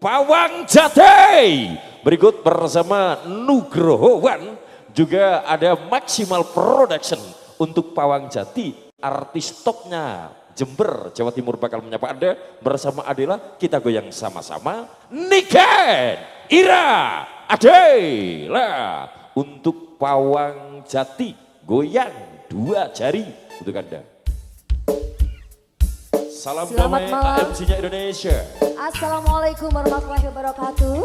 Pawang Jate. Berikut bersama Nugrohowan juga ada Maksimal Production untuk Pawang Jati. Artis topnya Jember, Jawa Timur bakal menyapa Anda bersama Adela. Kita goyang sama-sama. Niken, Ira, Adela untuk Pawang Jati. Goyang dua jari untuk Anda. Salam Selamat damai malam. Indonesia. Assalamualaikum warahmatullahi wabarakatuh.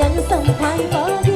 ยังส่งท้ายบอ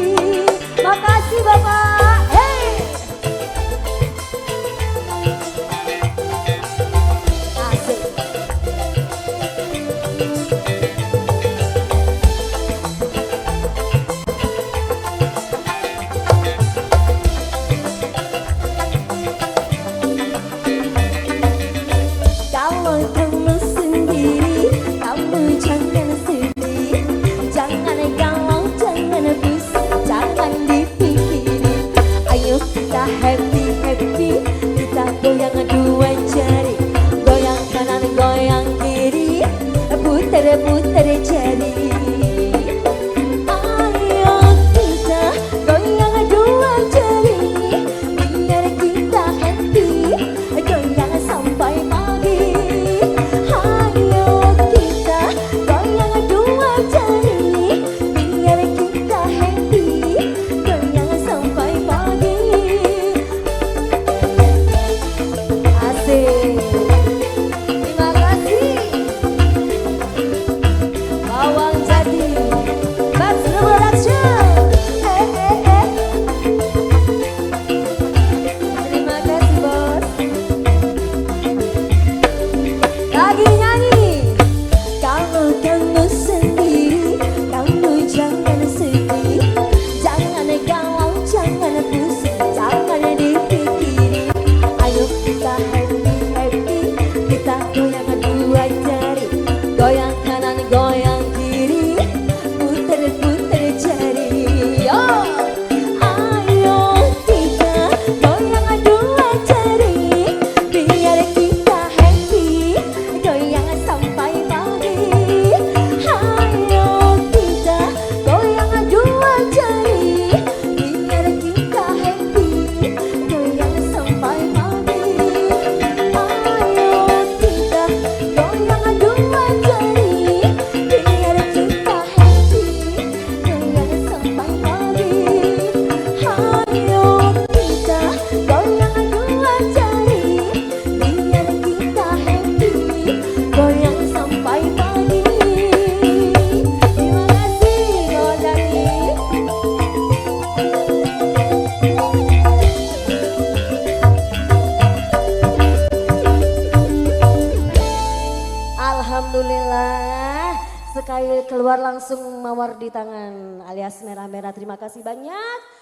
Alhamdulillah. Sekali keluar langsung mawar di tangan alias merah-merah. Terima kasih banyak.